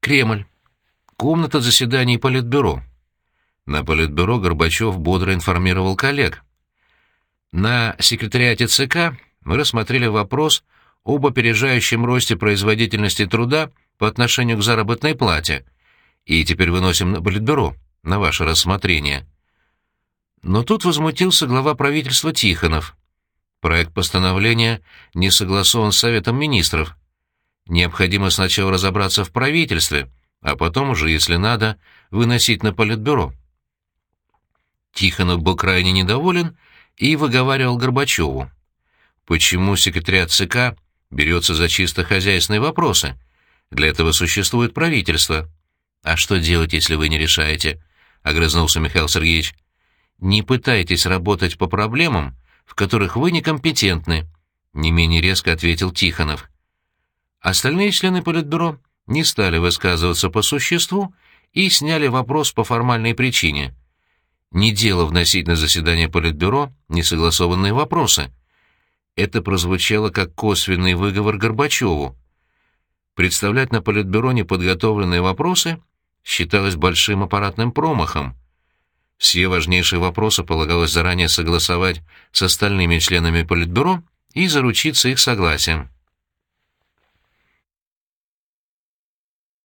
Кремль. Комната заседаний Политбюро. На Политбюро Горбачев бодро информировал коллег. На секретариате ЦК мы рассмотрели вопрос об опережающем росте производительности труда по отношению к заработной плате, и теперь выносим на Политбюро, на ваше рассмотрение. Но тут возмутился глава правительства Тихонов. Проект постановления не согласован с Советом Министров. Необходимо сначала разобраться в правительстве, а потом уже, если надо, выносить на Политбюро. Тихонов был крайне недоволен и выговаривал Горбачеву. Почему секретариат ЦК берется за чисто хозяйственные вопросы? Для этого существует правительство. А что делать, если вы не решаете? — огрызнулся Михаил Сергеевич. «Не пытайтесь работать по проблемам, в которых вы некомпетентны», — не менее резко ответил Тихонов. Остальные члены Политбюро не стали высказываться по существу и сняли вопрос по формальной причине. Не дело вносить на заседание Политбюро несогласованные вопросы. Это прозвучало как косвенный выговор Горбачеву. Представлять на Политбюро неподготовленные вопросы считалось большим аппаратным промахом. Все важнейшие вопросы полагалось заранее согласовать с остальными членами Политбюро и заручиться их согласием.